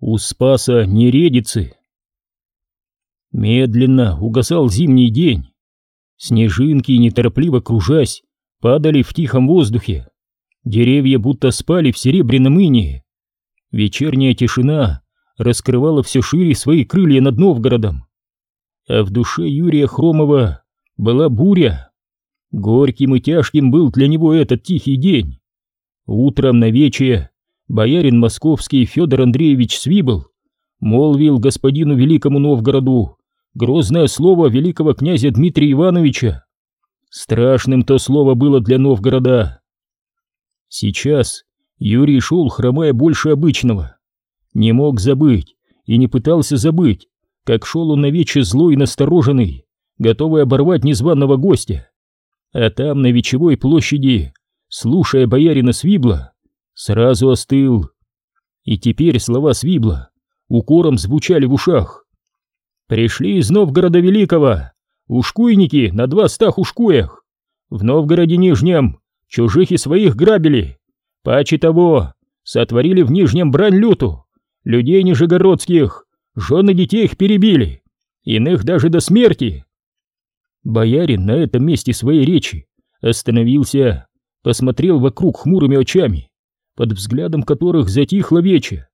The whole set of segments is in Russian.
У Спаса Нередицы. Медленно угасал зимний день. Снежинки, неторопливо кружась, падали в тихом воздухе. Деревья будто спали в серебряном инее. Вечерняя тишина раскрывала все шире свои крылья над Новгородом. А в душе Юрия Хромова была буря. Горьким и тяжким был для него этот тихий день. Утром на вече боярин московский Федор Андреевич Свибл молвил господину великому Новгороду грозное слово великого князя Дмитрия Ивановича. Страшным то слово было для Новгорода. Сейчас Юрий шел, хромая больше обычного. Не мог забыть и не пытался забыть, как шел он навече злой и настороженный, готовый оборвать незваного гостя. А там, на Вечевой площади, слушая боярина Свибла, сразу остыл. И теперь слова Свибла укором звучали в ушах. Пришли из Новгорода Великого, ушкуйники на два ушкуях. В Новгороде Нижнем чужих и своих грабили. Паче того, сотворили в Нижнем брань люту. Людей нижегородских, жены детей их перебили. Иных даже до смерти. Боярин на этом месте своей речи остановился, посмотрел вокруг хмурыми очами, под взглядом которых затихло вече.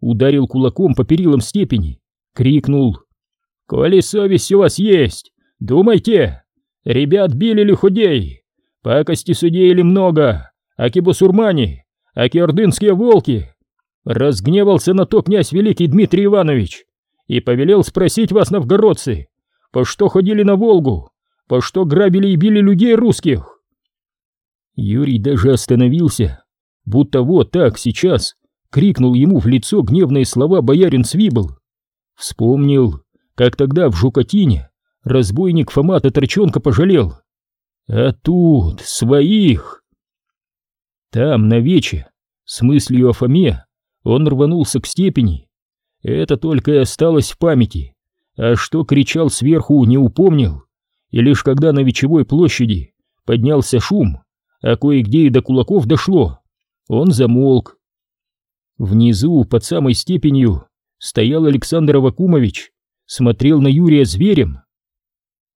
Ударил кулаком по перилам степени, крикнул «Коли совесть у вас есть, думайте! Ребят били ли худей? Пакости судили много, аки бусурмане, аки ордынские волки!» Разгневался на то князь великий Дмитрий Иванович и повелел спросить вас, новгородцы, по что ходили на Волгу, по что грабили и били людей русских. Юрий даже остановился, будто вот так сейчас крикнул ему в лицо гневные слова боярин Свибл. Вспомнил, как тогда в Жукотине разбойник Фома Татрачонка пожалел. А тут своих. Там, на вече, с мыслью о Фоме, он рванулся к степени. Это только и осталось в памяти. А что кричал сверху, не упомнил. И лишь когда на Вечевой площади поднялся шум, а кое-где и до кулаков дошло, он замолк. Внизу, под самой степенью, стоял Александр Авакумович смотрел на Юрия зверем.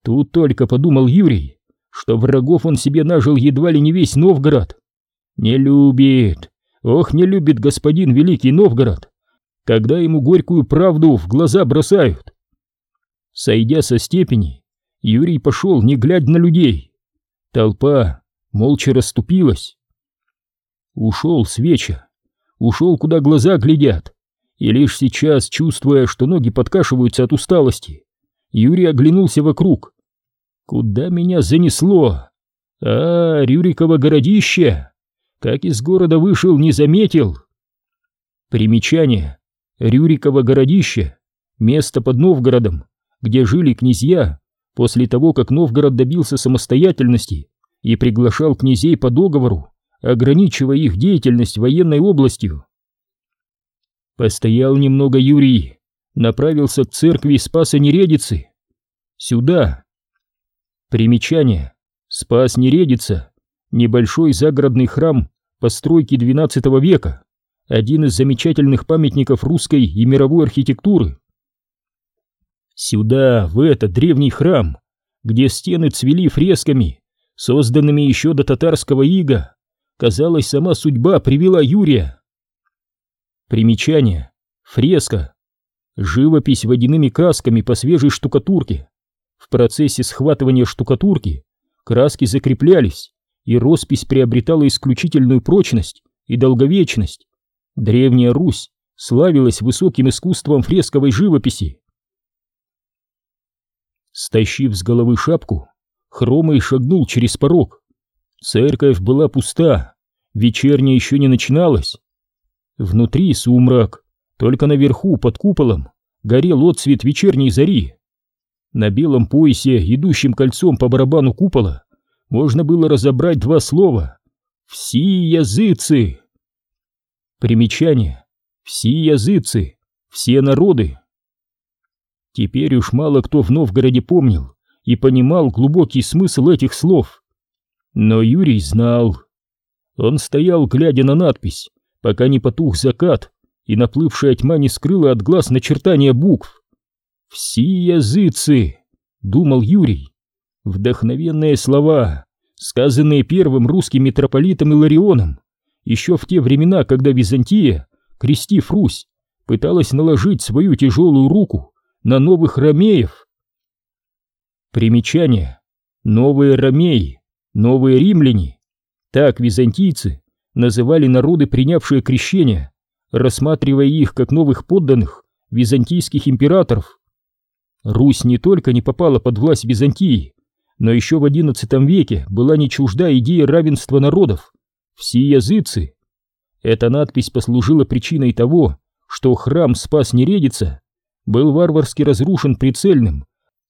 Тут только подумал Юрий, что врагов он себе нажил едва ли не весь Новгород. Не любит, ох, не любит господин Великий Новгород, когда ему горькую правду в глаза бросают. Сойдя со степени, Юрий пошел, не глядя на людей. Толпа молча расступилась. Ушел с веча, ушел, куда глаза глядят, и лишь сейчас, чувствуя, что ноги подкашиваются от усталости, Юрий оглянулся вокруг. Куда меня занесло? А, Рюриково городище! Как из города вышел, не заметил. Примечание. Рюриково городище — место под Новгородом, где жили князья после того, как Новгород добился самостоятельности и приглашал князей по договору, ограничивая их деятельность военной областью. Постоял немного Юрий, направился к церкви Спаса Нередицы. Сюда. Примечание. Спас Нередица. Небольшой загородный храм постройки XII века. Один из замечательных памятников русской и мировой архитектуры. Сюда, в этот древний храм, где стены цвели фресками, созданными еще до татарского ига, казалось, сама судьба привела Юрия. Примечание. Фреска. Живопись водяными красками по свежей штукатурке. В процессе схватывания штукатурки краски закреплялись, и роспись приобретала исключительную прочность и долговечность. Древняя Русь славилась высоким искусством фресковой живописи. Стащив с головы шапку, Хромый шагнул через порог. Церковь была пуста, вечерняя еще не начиналась. Внутри сумрак, только наверху, под куполом, горел отсвет вечерней зари. На белом поясе, идущем кольцом по барабану купола, можно было разобрать два слова «Все языцы». Примечание. Все языцы, все народы. Теперь уж мало кто в Новгороде помнил и понимал глубокий смысл этих слов. Но Юрий знал. Он стоял, глядя на надпись, пока не потух закат, и наплывшая тьма не скрыла от глаз начертания букв. «Все языцы!» — думал Юрий. Вдохновенные слова, сказанные первым русским митрополитом Иларионом, еще в те времена, когда Византия, крестив Русь, пыталась наложить свою тяжелую руку на новых ромеев. Примечание. Новые ромеи, новые римляне. Так византийцы называли народы, принявшие крещение, рассматривая их как новых подданных византийских императоров. Русь не только не попала под власть Византии, но еще в XI веке была не чужда идея равенства народов, все языцы. Эта надпись послужила причиной того, что храм Спас Нередица был варварски разрушен прицельным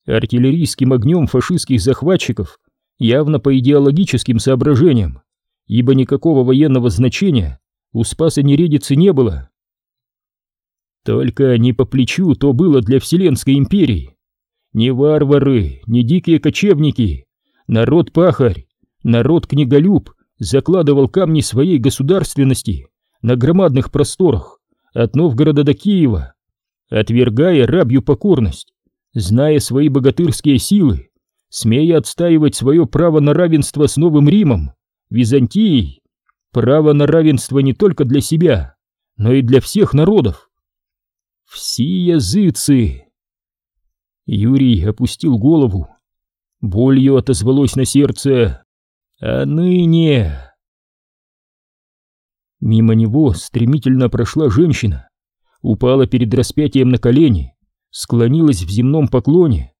артиллерийским огнем фашистских захватчиков явно по идеологическим соображениям, ибо никакого военного значения у Спаса Нередицы не было. Только не по плечу то было для Вселенской империи. Не варвары, не дикие кочевники, народ-пахарь, народ-книголюб закладывал камни своей государственности на громадных просторах от Новгорода до Киева, отвергая рабью покорность, зная свои богатырские силы, смея отстаивать свое право на равенство с Новым Римом, Византией, право на равенство не только для себя, но и для всех народов. Все языцы! Юрий опустил голову. Болью отозвалось на сердце. А ныне... Мимо него стремительно прошла женщина, упала перед распятием на колени, склонилась в земном поклоне.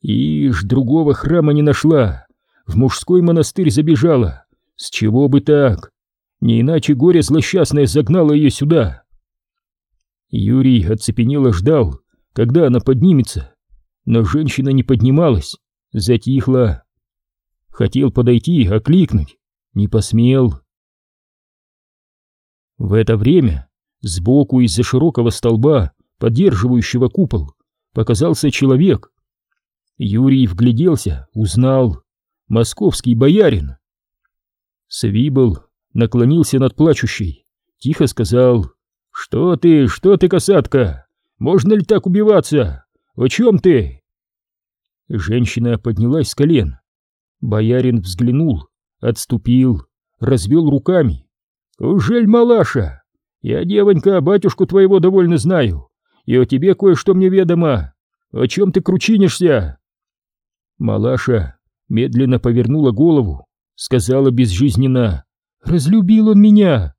Ишь, другого храма не нашла, в мужской монастырь забежала. С чего бы так? Не иначе горе злосчастное загнало ее сюда. Юрий оцепенело ждал, когда она поднимется, но женщина не поднималась, затихла. Хотел подойти, окликнуть, не посмел. В это время сбоку из-за широкого столба, поддерживающего купол, показался человек. Юрий вгляделся, узнал. Московский боярин. Свибл наклонился над плачущей, тихо сказал «Что ты, что ты, касатка? Можно ли так убиваться? О чем ты?» Женщина поднялась с колен. Боярин взглянул, отступил, развел руками. «Ужель, малаша? Я, девонька, батюшку твоего довольно знаю, и о тебе кое-что мне ведомо. О чем ты кручинишься?» Малаша медленно повернула голову, сказала безжизненно. «Разлюбил он меня!»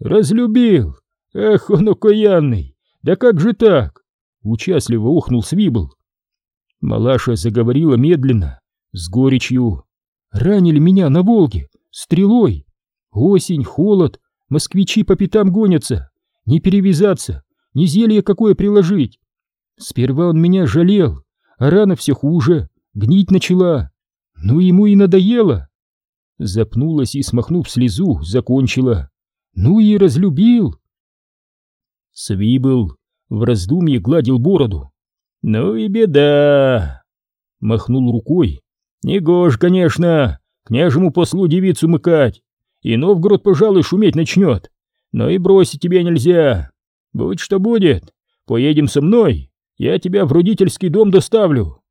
«Разлюбил! «Эх, он окаянный! Да как же так?» Участливо ухнул Свибл. Малаша заговорила медленно, с горечью. «Ранили меня на Волге, стрелой. Осень, холод, москвичи по пятам гонятся. Не перевязаться, не зелье какое приложить. Сперва он меня жалел, а рана все хуже, гнить начала. Ну ему и надоело». Запнулась и, смахнув слезу, закончила. «Ну и разлюбил!» Свибл в раздумье гладил бороду. «Ну и беда!» Махнул рукой. «Негож, конечно, княжему послу девицу мыкать, и Новгород, пожалуй, шуметь начнет, но и бросить тебя нельзя. Будь что будет, поедем со мной, я тебя в родительский дом доставлю».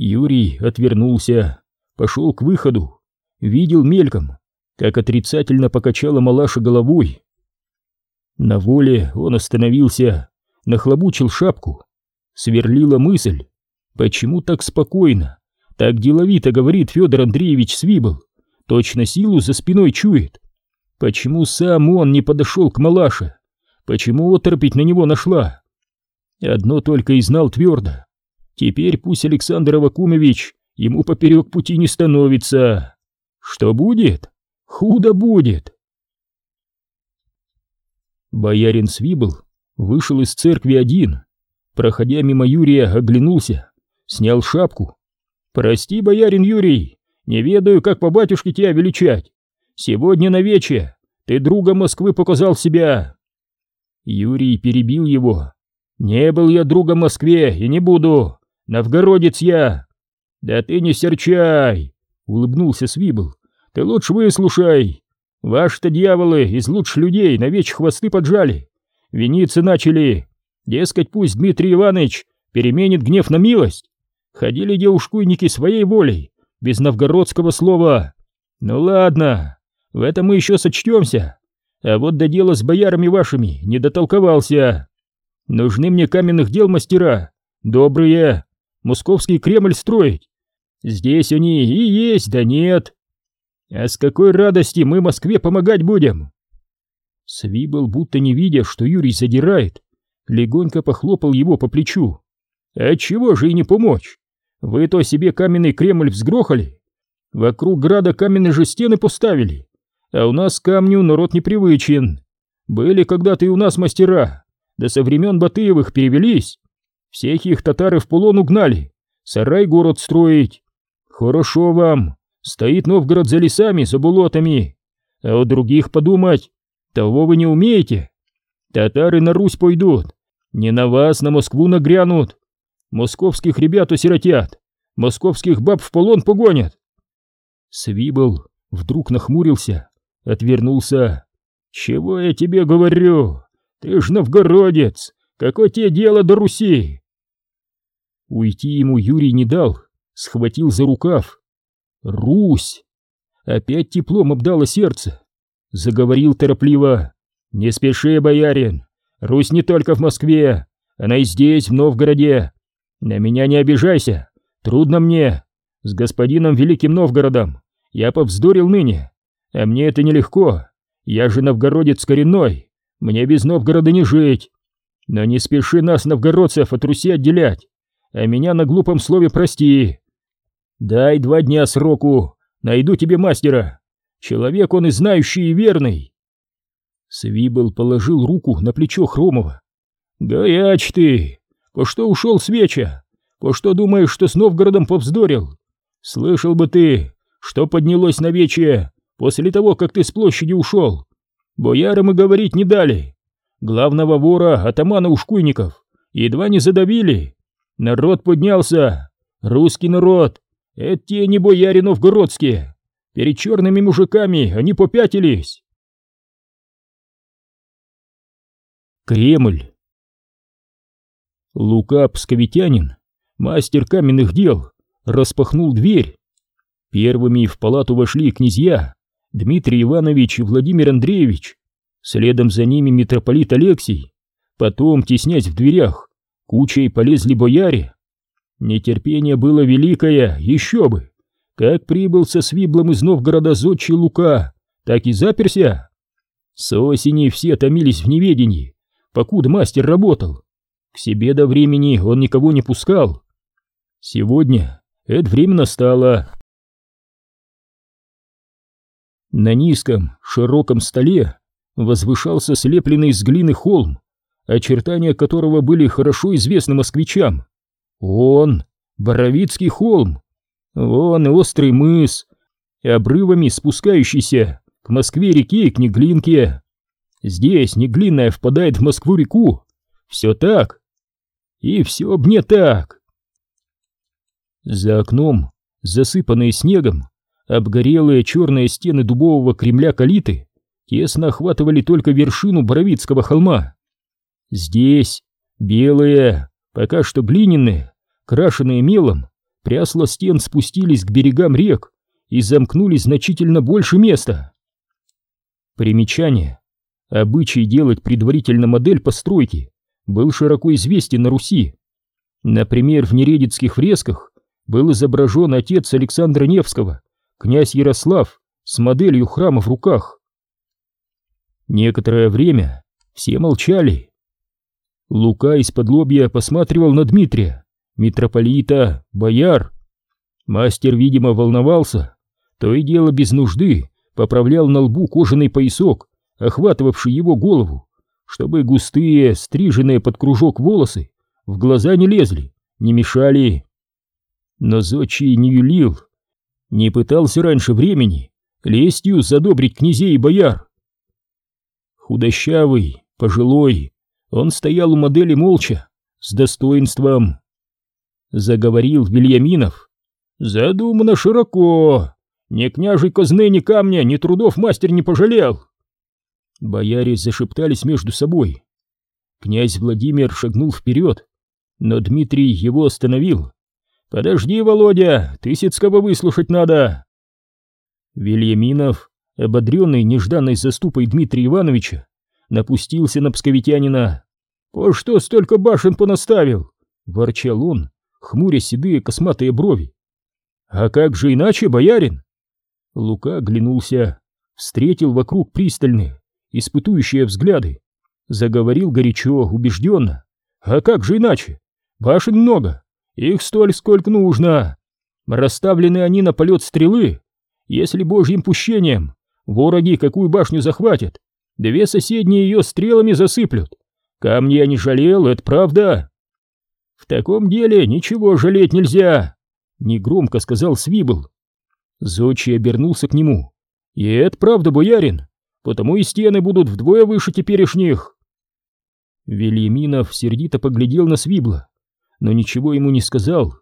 Юрий отвернулся, пошел к выходу, видел мельком, как отрицательно покачала малаша головой. На воле он остановился, нахлобучил шапку. Сверлила мысль, почему так спокойно, так деловито говорит Федор Андреевич Свибл, точно силу за спиной чует. Почему сам он не подошел к малаше? Почему оторопить на него нашла? Одно только и знал твердо. Теперь пусть Александр Авакумович ему поперек пути не становится. Что будет? Худо будет. Боярин Свибл вышел из церкви один, проходя мимо Юрия, оглянулся, снял шапку. «Прости, боярин Юрий, не ведаю, как по батюшке тебя величать. Сегодня на вече ты друга Москвы показал себя». Юрий перебил его. «Не был я другом Москве и не буду. Новгородец я». «Да ты не серчай», — улыбнулся Свибл. «Ты лучше выслушай. Ваши-то дьяволы из лучших людей на вече хвосты поджали. виниться начали. Дескать, пусть Дмитрий Иванович переменит гнев на милость. Ходили девушкуйники своей волей, без новгородского слова. Ну ладно, в этом мы еще сочтемся. А вот до дела с боярами вашими не дотолковался. Нужны мне каменных дел мастера, добрые, московский Кремль строить. Здесь они и есть, да нет. А с какой радости мы Москве помогать будем? Свибл, будто не видя, что Юрий задирает, легонько похлопал его по плечу. А чего же и не помочь? Вы то себе каменный Кремль взгрохали, вокруг града каменные же стены поставили, а у нас камню народ непривычен. Были когда-то и у нас мастера, да со времен Батыевых перевелись. Всех их татары в полон угнали, сарай город строить. Хорошо вам, стоит Новгород за лесами, за болотами. А у других подумать, того вы не умеете. Татары на Русь пойдут, не на вас, на Москву нагрянут. Московских ребят осиротят, московских баб в полон погонят. Свибл вдруг нахмурился, отвернулся. «Чего я тебе говорю? Ты ж новгородец! Какое тебе дело до Руси?» Уйти ему Юрий не дал, схватил за рукав. «Русь!» Опять теплом обдало сердце. Заговорил торопливо. «Не спеши, боярин! Русь не только в Москве, она и здесь, в Новгороде. На меня не обижайся, трудно мне. С господином Великим Новгородом я повздорил ныне, а мне это нелегко. Я же новгородец коренной, мне без Новгорода не жить. Но не спеши нас, новгородцев, от Руси отделять, а меня на глупом слове прости. Дай два дня сроку, найду тебе мастера. Человек он и знающий, и верный. Свибл положил руку на плечо Хромова. «Горяч ты! По что ушел с веча? По что думаешь, что с Новгородом повздорил? Слышал бы ты, что поднялось на вече после того, как ты с площади ушел. Боярам и говорить не дали. Главного вора, атамана Ушкуйников, едва не задавили. Народ поднялся. Русский народ. Те не бояре новгородские. Перед черными мужиками они попятились. Кремль. Лука Псковитянин, мастер каменных дел, распахнул дверь. Первыми в палату вошли князья, Дмитрий Иванович и Владимир Андреевич, следом за ними митрополит Алексий, потом, теснясь в дверях, кучей полезли бояре. Нетерпение было великое, еще бы! Как прибыл со свиблом из Новгорода зодчий Лука, так и заперся. С осени все томились в неведении, покуда мастер работал. К себе до времени он никого не пускал. Сегодня это время настало. На низком, широком столе возвышался слепленный из глины холм, очертания которого были хорошо известны москвичам. Он, Боровицкий холм, вон и острый мыс, обрывами спускающийся к Москве-реке и к Неглинке. Здесь Неглинная впадает в Москву-реку. Все так. И все б не так. За окном, засыпанные снегом, Обгорелые черные стены дубового Кремля калиты тесно охватывали только вершину Боровицкого холма. Здесь белые, пока что глиняные, крашеные мелом, прясла стен спустились к берегам рек и замкнули значительно больше места. Примечание. Обычай делать предварительно модель постройки был широко известен на Руси. Например, в нередицких фресках был изображен отец Александра Невского, князь Ярослав с моделью храма в руках. Некоторое время все молчали. Лука из-под лобья посматривал на Дмитрия, митрополита, бояр. Мастер, видимо, волновался, то и дело без нужды поправлял на лбу кожаный поясок, охватывавший его голову, чтобы густые, стриженные под кружок волосы в глаза не лезли, не мешали. Но Зодчий не юлил, не пытался раньше времени лестью задобрить князей и бояр. Худощавый, пожилой, он стоял у модели молча, с достоинством. Заговорил Вильяминов. Задумано широко. Ни княжей казны, ни камня, ни трудов мастер не пожалел. Бояре зашептались между собой. Князь Владимир шагнул вперед, но Дмитрий его остановил. «Подожди, Володя, Тысяцкого выслушать надо!» Вильяминов, ободренный нежданной заступой Дмитрия Ивановича, напустился на псковитянина. «По что столько башен понаставил?» — ворчал он, хмуря седые косматые брови. «А как же иначе, боярин?» Лука оглянулся, встретил вокруг пристальные, испытующие взгляды, заговорил горячо, убежденно. «А как же иначе? Башен много, их столь, сколько нужно. Расставлены они на полет стрелы. Если божьим пущением вороги какую башню захватят, две соседние ее стрелами засыплют. Камни я не жалел, это правда. В таком деле ничего жалеть нельзя, негромко сказал Свибл. Зочи обернулся к нему. И это правда, боярин, потому и стены будут вдвое выше теперешних. Вильяминов сердито поглядел на Свибла, но ничего ему не сказал.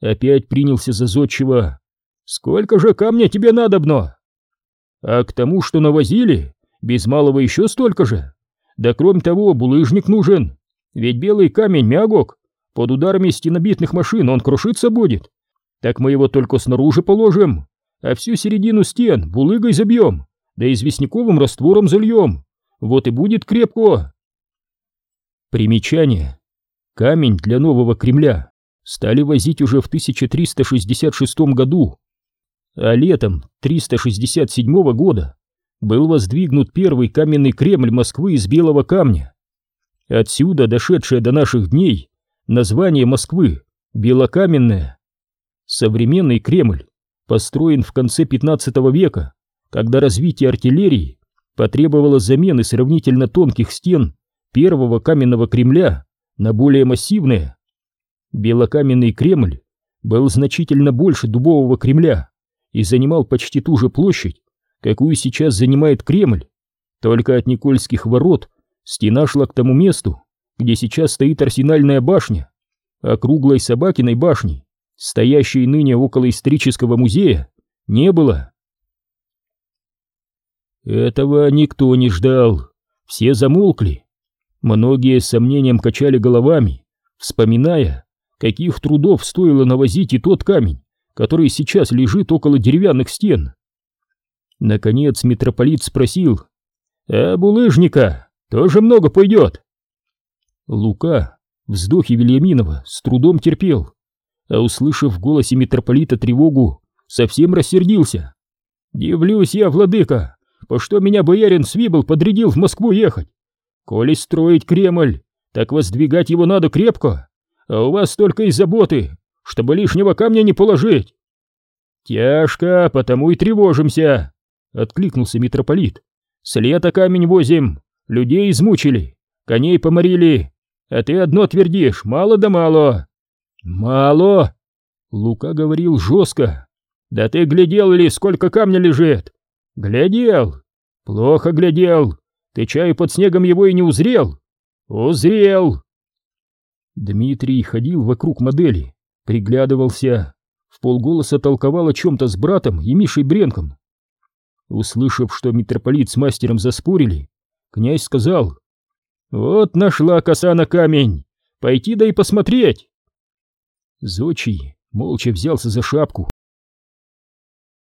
Опять принялся за зодчего. «Сколько же камня тебе надобно?» «А к тому, что навозили, без малого еще столько же. Да кроме того, булыжник нужен, ведь белый камень мягок, под ударами стенобитных машин он крушиться будет. Так мы его только снаружи положим, а всю середину стен булыгой забьем, да известняковым раствором зальем. Вот и будет крепко. Примечание. Камень для нового Кремля стали возить уже в 1366 году, а летом 367 года был воздвигнут первый каменный Кремль Москвы из белого камня. Отсюда дошедшее до наших дней название Москвы Белокаменная. Современный Кремль построен в конце 15 века, когда развитие артиллерии потребовало замены сравнительно тонких стен первого каменного Кремля на более массивные. Белокаменный Кремль был значительно больше дубового Кремля и занимал почти ту же площадь, какую сейчас занимает Кремль, только от Никольских ворот стена шла к тому месту, где сейчас стоит арсенальная башня, а круглой Собакиной башни, стоящей ныне около исторического музея, не было. Этого никто не ждал, все замолкли. Многие с сомнением качали головами, вспоминая, каких трудов стоило навозить и тот камень, который сейчас лежит около деревянных стен. Наконец митрополит спросил, «А булыжника тоже много пойдет?» Лука вздохи Вильяминова с трудом терпел, а услышав в голосе митрополита тревогу, совсем рассердился. «Дивлюсь я, владыка, по что меня боярин Свибл подрядил в Москву ехать? Коли строить Кремль, так воздвигать его надо крепко, а у вас только и заботы, чтобы лишнего камня не положить». «Тяжко, потому и тревожимся», — откликнулся митрополит. «С лета камень возим, людей измучили, коней поморили, а ты одно твердишь, мало да мало. Мало? Лука говорил жестко. Да ты глядел ли, сколько камня лежит? Глядел. Плохо глядел. Ты чаю под снегом его и не узрел? Узрел. Дмитрий ходил вокруг модели, приглядывался, в полголоса толковал о чем-то с братом и Мишей Бренком. Услышав, что митрополит с мастером заспорили, князь сказал, вот нашла коса на камень. Пойти да и посмотреть. Зочий молча взялся за шапку,